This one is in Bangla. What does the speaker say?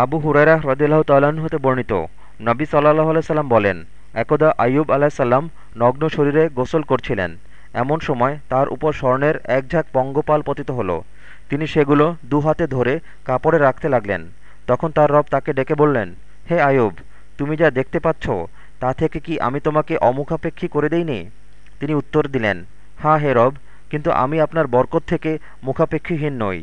আবু হুরাইরা হ্রদিল্লাহ তাল্লাহ্ন হতে বর্ণিত। নবী সাল্লাহ আলাইসাল্লাম বলেন, একদা আইয়ুব আলাহিসাল্লাম নগ্ন শরীরে গোসল করছিলেন। এমন সময় তার উপর স্বর্ণের এক ঝাঁক পঙ্গপাল পতিত হল। তিনি সেগুলো দু হাতে ধরে কাপড়ে রাখতে লাগলেন। তখন তার রব তাকে ডেকে বললেন, হে আয়ুব তুমি যা দেখতে পাচ্ছ, তা থেকে কি আমি তোমাকে অমুখাপেক্ষী করে দেইনি? তিনি উত্তর দিলেন হা হে রব, কিন্তু আমি আপনার বরকত থেকে মুখাপেক্ষীহীন নই।